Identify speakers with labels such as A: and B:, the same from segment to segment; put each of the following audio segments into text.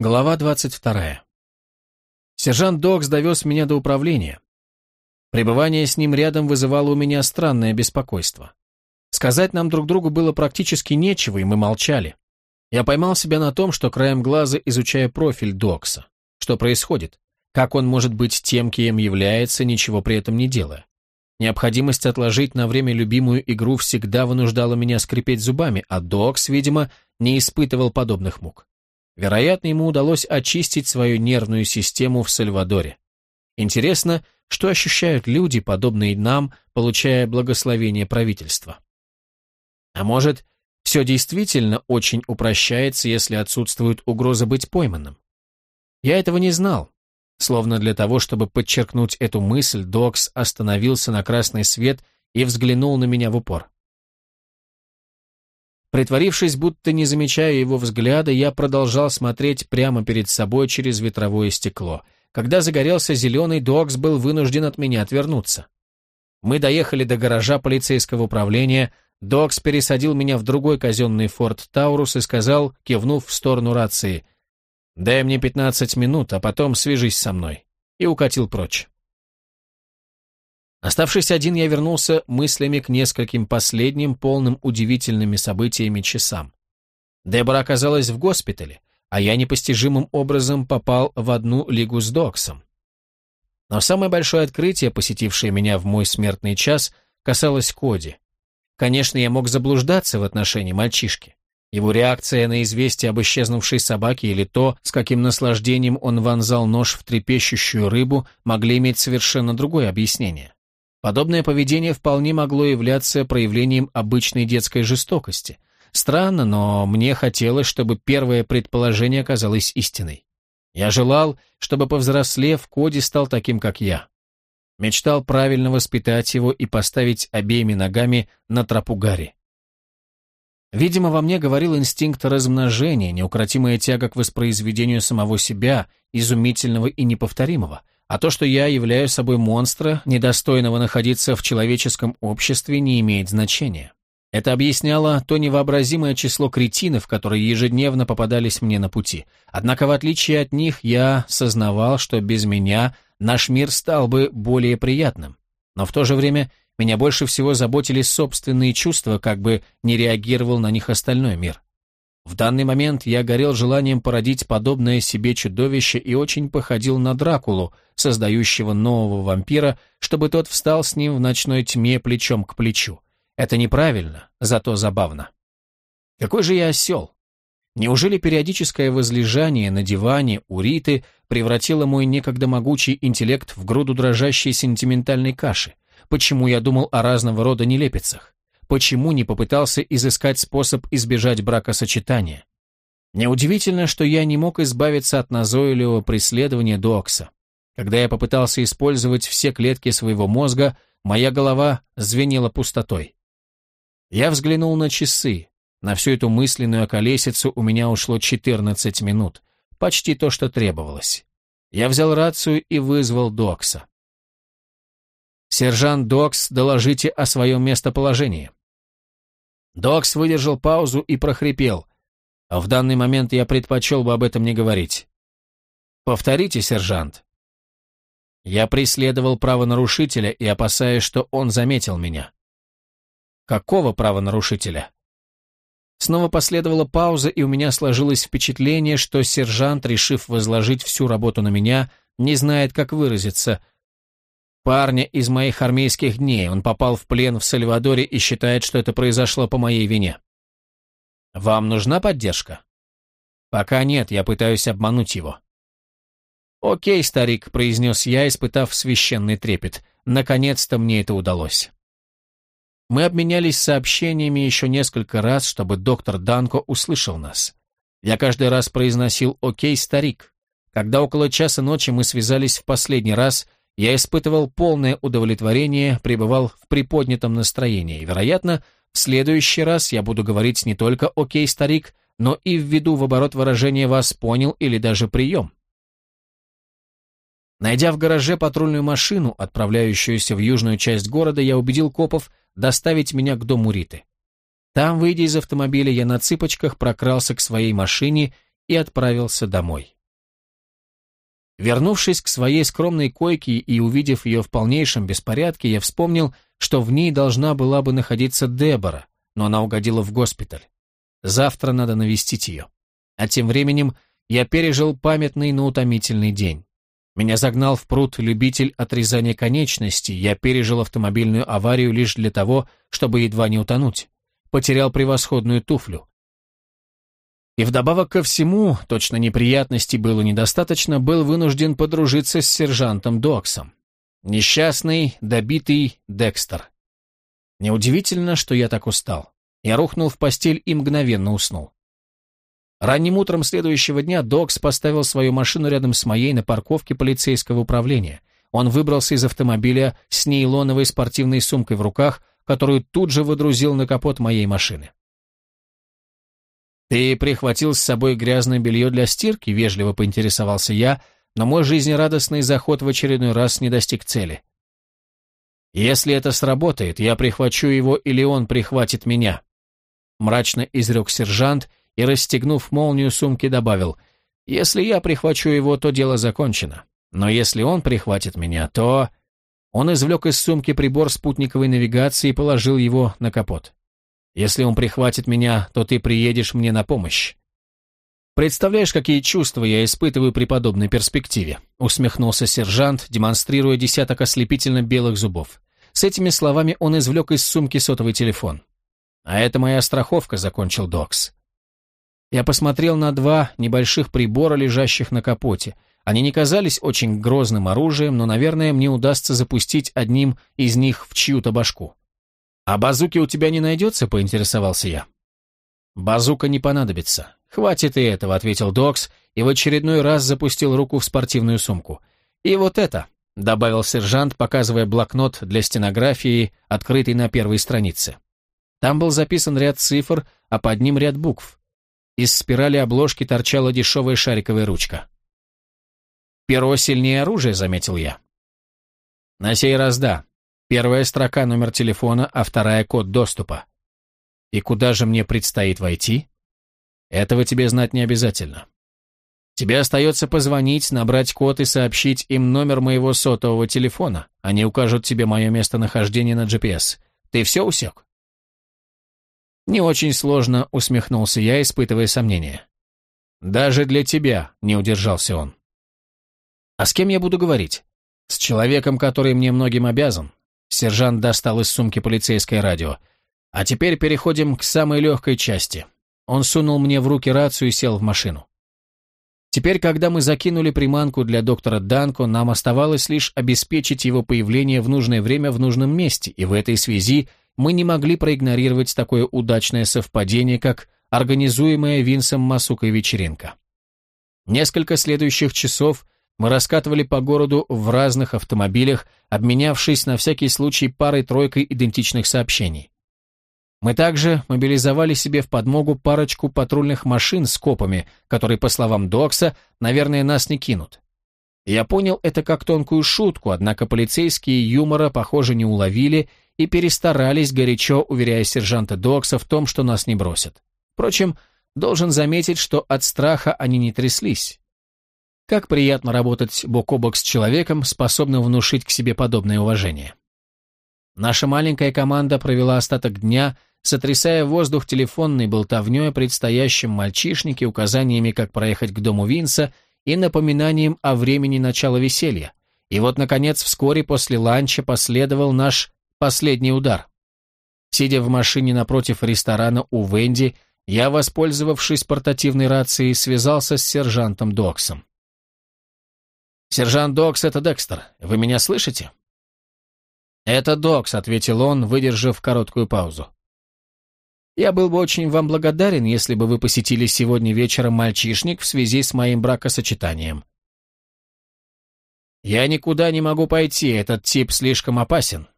A: Глава 22. Сержант Докс довез меня до управления. Пребывание с ним рядом вызывало у меня странное беспокойство. Сказать нам друг другу было практически нечего, и мы молчали. Я поймал себя на том, что краем глаза изучая профиль Докса. Что происходит? Как он может быть тем, кем является, ничего при этом не делая? Необходимость отложить на время любимую игру всегда вынуждала меня скрипеть зубами, а Докс, видимо, не испытывал подобных мук. Вероятно, ему удалось очистить свою нервную систему в Сальвадоре. Интересно, что ощущают люди, подобные нам, получая благословение правительства. А может, все действительно очень упрощается, если отсутствует угроза быть пойманным? Я этого не знал. Словно для того, чтобы подчеркнуть эту мысль, Докс остановился на красный свет и взглянул на меня в упор. Притворившись, будто не замечая его взгляда, я продолжал смотреть прямо перед собой через ветровое стекло. Когда загорелся зеленый, Докс был вынужден от меня отвернуться. Мы доехали до гаража полицейского управления, Докс пересадил меня в другой казенный форт Таурус и сказал, кивнув в сторону рации, «Дай мне пятнадцать минут, а потом свяжись со мной», и укатил прочь. Оставшись один, я вернулся мыслями к нескольким последним, полным удивительными событиями часам. Дебора оказалась в госпитале, а я непостижимым образом попал в одну лигу с Доксом. Но самое большое открытие, посетившее меня в мой смертный час, касалось Коди. Конечно, я мог заблуждаться в отношении мальчишки. Его реакция на известие об исчезнувшей собаке или то, с каким наслаждением он вонзал нож в трепещущую рыбу, могли иметь совершенно другое объяснение. Подобное поведение вполне могло являться проявлением обычной детской жестокости. Странно, но мне хотелось, чтобы первое предположение оказалось истиной. Я желал, чтобы, повзрослев, Коди стал таким, как я. Мечтал правильно воспитать его и поставить обеими ногами на тропу Гарри. Видимо, во мне говорил инстинкт размножения, неукротимая тяга к воспроизведению самого себя, изумительного и неповторимого – а то, что я являю собой монстра, недостойного находиться в человеческом обществе, не имеет значения. Это объясняло то невообразимое число кретинов, которые ежедневно попадались мне на пути. Однако, в отличие от них, я сознавал, что без меня наш мир стал бы более приятным. Но в то же время меня больше всего заботили собственные чувства, как бы не реагировал на них остальной мир. В данный момент я горел желанием породить подобное себе чудовище и очень походил на Дракулу, создающего нового вампира, чтобы тот встал с ним в ночной тьме плечом к плечу. Это неправильно, зато забавно. Какой же я осел? Неужели периодическое возлежание на диване у Риты превратило мой некогда могучий интеллект в груду дрожащей сентиментальной каши? Почему я думал о разного рода нелепицах? Почему не попытался изыскать способ избежать бракосочетания. Неудивительно, что я не мог избавиться от назойливого преследования Докса. Когда я попытался использовать все клетки своего мозга, моя голова звенела пустотой. Я взглянул на часы. На всю эту мысленную околесицу у меня ушло 14 минут. Почти то, что требовалось. Я взял рацию и вызвал Докса. «Сержант Докс, доложите о своем местоположении». Докс выдержал паузу и прохрипел. «В данный момент я предпочел бы об этом не говорить». «Повторите, сержант». Я преследовал правонарушителя и опасаясь, что он заметил меня. «Какого правонарушителя?» Снова последовала пауза, и у меня сложилось впечатление, что сержант, решив возложить всю работу на меня, не знает, как выразиться – Парня из моих армейских дней. Он попал в плен в Сальвадоре и считает, что это произошло по моей вине. Вам нужна поддержка? Пока нет, я пытаюсь обмануть его. Окей, старик, произнес я, испытав священный трепет. Наконец-то мне это удалось. Мы обменялись сообщениями еще несколько раз, чтобы доктор Данко услышал нас. Я каждый раз произносил «Окей, старик». Когда около часа ночи мы связались в последний раз, я испытывал полное удовлетворение, пребывал в приподнятом настроении. Вероятно, в следующий раз я буду говорить не только «Окей, старик», но и введу в оборот выражение «вас понял» или даже «прием». Найдя в гараже патрульную машину, отправляющуюся в южную часть города, я убедил копов доставить меня к дому Риты. Там, выйдя из автомобиля, я на цыпочках прокрался к своей машине и отправился домой. Вернувшись к своей скромной койке и увидев ее в полнейшем беспорядке, я вспомнил, что в ней должна была бы находиться Дебора, но она угодила в госпиталь. Завтра надо навестить ее. А тем временем я пережил памятный, но утомительный день. Меня загнал в пруд любитель отрезания конечностей, я пережил автомобильную аварию лишь для того, чтобы едва не утонуть. Потерял превосходную туфлю. И вдобавок ко всему, точно неприятностей было недостаточно, был вынужден подружиться с сержантом Доксом. Несчастный, добитый Декстер. Неудивительно, что я так устал. Я рухнул в постель и мгновенно уснул. Ранним утром следующего дня Докс поставил свою машину рядом с моей на парковке полицейского управления. Он выбрался из автомобиля с нейлоновой спортивной сумкой в руках, которую тут же выдрузил на капот моей машины. «Ты прихватил с собой грязное белье для стирки?» — вежливо поинтересовался я, но мой жизнерадостный заход в очередной раз не достиг цели. «Если это сработает, я прихвачу его или он прихватит меня», — мрачно изрек сержант и, расстегнув молнию сумки, добавил, «Если я прихвачу его, то дело закончено. Но если он прихватит меня, то...» Он извлек из сумки прибор спутниковой навигации и положил его на капот. Если он прихватит меня, то ты приедешь мне на помощь. Представляешь, какие чувства я испытываю при подобной перспективе? Усмехнулся сержант, демонстрируя десяток ослепительно белых зубов. С этими словами он извлек из сумки сотовый телефон. А это моя страховка, закончил Докс. Я посмотрел на два небольших прибора, лежащих на капоте. Они не казались очень грозным оружием, но, наверное, мне удастся запустить одним из них в чью-то башку. «А базуки у тебя не найдется?» — поинтересовался я. «Базука не понадобится. Хватит и этого», — ответил Докс и в очередной раз запустил руку в спортивную сумку. «И вот это», — добавил сержант, показывая блокнот для стенографии, открытый на первой странице. Там был записан ряд цифр, а под ним ряд букв. Из спирали обложки торчала дешевая шариковая ручка. «Перо сильнее оружия», — заметил я. «На сей раз да. Первая строка номер телефона, а вторая код доступа. И куда же мне предстоит войти? Этого тебе знать не обязательно. Тебе остается позвонить, набрать код и сообщить им номер моего сотового телефона. Они укажут тебе мое местонахождение на GPS. Ты все усек? Не очень сложно, усмехнулся я, испытывая сомнения. Даже для тебя, не удержался он. А с кем я буду говорить? С человеком, который мне многим обязан, Сержант достал из сумки полицейское радио. А теперь переходим к самой легкой части. Он сунул мне в руки рацию и сел в машину. Теперь, когда мы закинули приманку для доктора Данко, нам оставалось лишь обеспечить его появление в нужное время в нужном месте, и в этой связи мы не могли проигнорировать такое удачное совпадение, как организуемая Винсом Масукой вечеринка. Несколько следующих часов мы раскатывали по городу в разных автомобилях, обменявшись на всякий случай парой-тройкой идентичных сообщений. Мы также мобилизовали себе в подмогу парочку патрульных машин с копами, которые, по словам Докса, наверное, нас не кинут. Я понял это как тонкую шутку, однако полицейские юмора, похоже, не уловили и перестарались, горячо уверяя сержанта Докса в том, что нас не бросят. Впрочем, должен заметить, что от страха они не тряслись. Как приятно работать бок о бок с человеком, способным внушить к себе подобное уважение. Наша маленькая команда провела остаток дня, сотрясая воздух телефонной болтовней о предстоящем мальчишнике, указаниями, как проехать к дому Винса и напоминанием о времени начала веселья. И вот, наконец, вскоре после ланча последовал наш последний удар. Сидя в машине напротив ресторана у Венди, я, воспользовавшись портативной рацией, связался с сержантом Доксом. «Сержант Докс, это Декстер. Вы меня слышите?» «Это Докс», — ответил он, выдержав короткую паузу. «Я был бы очень вам благодарен, если бы вы посетили сегодня вечером мальчишник в связи с моим бракосочетанием». «Я никуда не могу пойти, этот тип слишком опасен».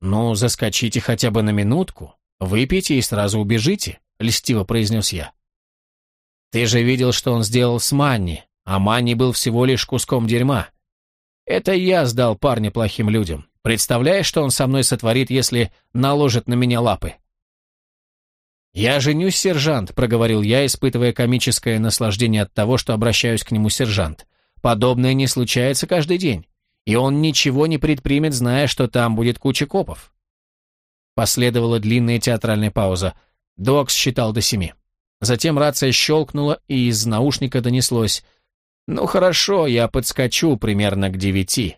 A: «Ну, заскочите хотя бы на минутку, выпейте и сразу убежите», — льстиво произнес я. «Ты же видел, что он сделал с Манни, а Манни был всего лишь куском дерьма. Это я сдал парня плохим людям. Представляешь, что он со мной сотворит, если наложит на меня лапы? «Я женюсь, сержант», — проговорил я, испытывая комическое наслаждение от того, что обращаюсь к нему сержант. «Подобное не случается каждый день, и он ничего не предпримет, зная, что там будет куча копов». Последовала длинная театральная пауза. Докс считал до семи. Затем рация щелкнула, и из наушника донеслось «Ну хорошо, я подскочу примерно к девяти».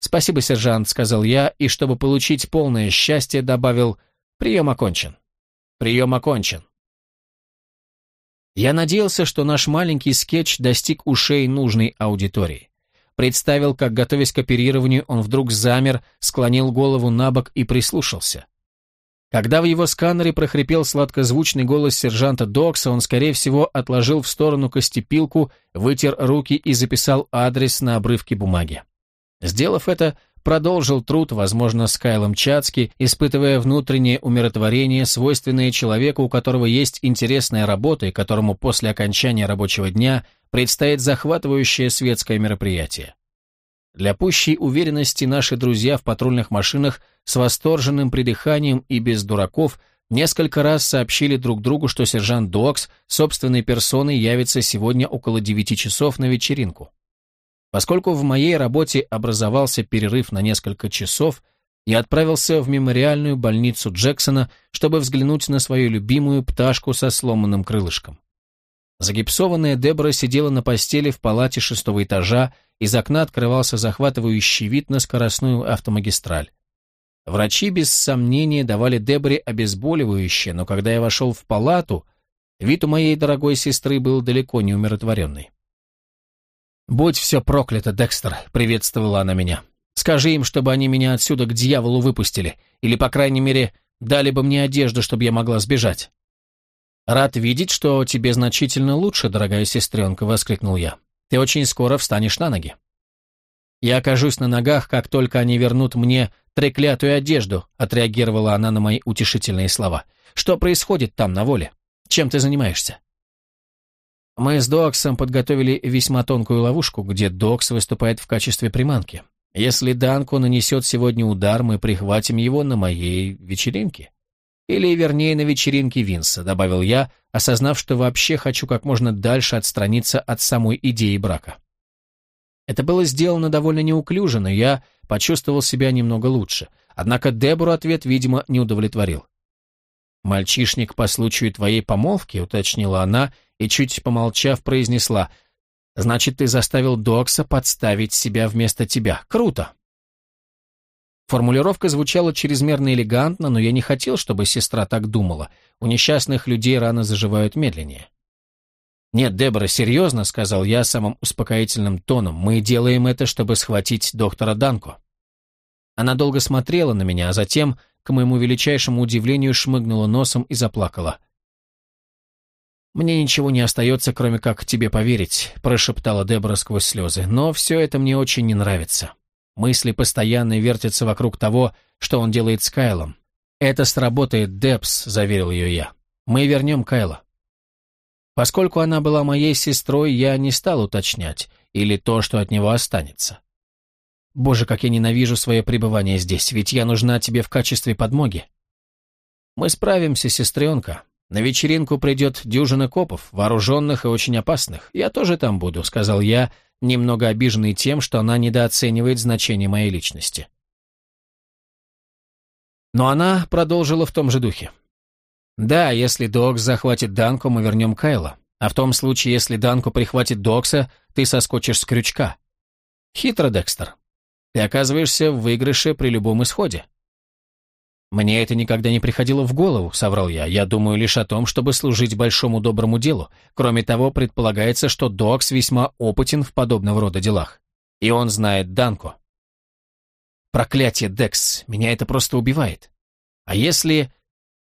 A: «Спасибо, сержант», — сказал я, и, чтобы получить полное счастье, добавил «Прием окончен». «Прием окончен». Я надеялся, что наш маленький скетч достиг ушей нужной аудитории. Представил, как, готовясь к оперированию, он вдруг замер, склонил голову на бок и прислушался. Когда в его сканере прохрипел сладкозвучный голос сержанта Докса, он, скорее всего, отложил в сторону костепилку, вытер руки и записал адрес на обрывке бумаги. Сделав это, продолжил труд, возможно, с Кайлом Чацки, испытывая внутреннее умиротворение, свойственное человеку, у которого есть интересная работа и которому после окончания рабочего дня предстоит захватывающее светское мероприятие. Для пущей уверенности наши друзья в патрульных машинах с восторженным придыханием и без дураков несколько раз сообщили друг другу, что сержант Докс собственной персоной явится сегодня около девяти часов на вечеринку. Поскольку в моей работе образовался перерыв на несколько часов, я отправился в мемориальную больницу Джексона, чтобы взглянуть на свою любимую пташку со сломанным крылышком. Загипсованная Дебора сидела на постели в палате шестого этажа, из окна открывался захватывающий вид на скоростную автомагистраль. Врачи без сомнения давали Деборе обезболивающее, но когда я вошел в палату, вид у моей дорогой сестры был далеко не умиротворенный. «Будь все проклято, Декстер», — приветствовала она меня. «Скажи им, чтобы они меня отсюда к дьяволу выпустили, или, по крайней мере, дали бы мне одежду, чтобы я могла сбежать». «Рад видеть, что тебе значительно лучше, дорогая сестренка», — воскликнул я. «Ты очень скоро встанешь на ноги». «Я окажусь на ногах, как только они вернут мне треклятую одежду», — отреагировала она на мои утешительные слова. «Что происходит там, на воле? Чем ты занимаешься?» Мы с Доксом подготовили весьма тонкую ловушку, где Докс выступает в качестве приманки. Если Данку нанесет сегодня удар, мы прихватим его на моей вечеринке. Или, вернее, на вечеринке Винса, добавил я, осознав, что вообще хочу как можно дальше отстраниться от самой идеи брака. Это было сделано довольно неуклюже, но я почувствовал себя немного лучше. Однако Дебору ответ, видимо, не удовлетворил. «Мальчишник по случаю твоей помолвки», — уточнила она, и, чуть помолчав, произнесла, «Значит, ты заставил Докса подставить себя вместо тебя. Круто!» Формулировка звучала чрезмерно элегантно, но я не хотел, чтобы сестра так думала. У несчастных людей раны заживают медленнее. «Нет, Дебора, серьезно», — сказал я самым успокоительным тоном, «мы делаем это, чтобы схватить доктора Данко». Она долго смотрела на меня, а затем, к моему величайшему удивлению, шмыгнула носом и заплакала. «Мне ничего не остается, кроме как тебе поверить», — прошептала Дебора сквозь слезы. «Но все это мне очень не нравится. Мысли постоянно вертятся вокруг того, что он делает с Кайлом. «Это сработает, Дебс», — заверил ее я. «Мы вернем Кайла». Поскольку она была моей сестрой, я не стал уточнять, или то, что от него останется. Боже, как я ненавижу свое пребывание здесь, ведь я нужна тебе в качестве подмоги. Мы справимся, сестренка, на вечеринку придет дюжина копов, вооруженных и очень опасных. Я тоже там буду», — сказал я, немного обиженный тем, что она недооценивает значение моей личности. Но она продолжила в том же духе. «Да, если Докс захватит Данку, мы вернем Кайла. А в том случае, если Данку прихватит Докса, ты соскочишь с крючка. Хитро, Декстер. Ты оказываешься в выигрыше при любом исходе. «Мне это никогда не приходило в голову», — соврал я. «Я думаю лишь о том, чтобы служить большому доброму делу. Кроме того, предполагается, что Докс весьма опытен в подобного рода делах. И он знает Данко». «Проклятие, Декс, меня это просто убивает. А если...»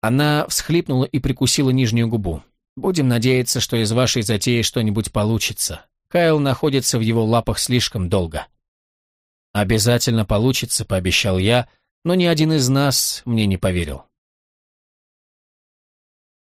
A: Она всхлипнула и прикусила нижнюю губу. «Будем надеяться, что из вашей затеи что-нибудь получится. Кайл находится в его лапах слишком долго». «Обязательно получится», — пообещал я, — но ни один из нас мне не поверил.